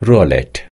roulette.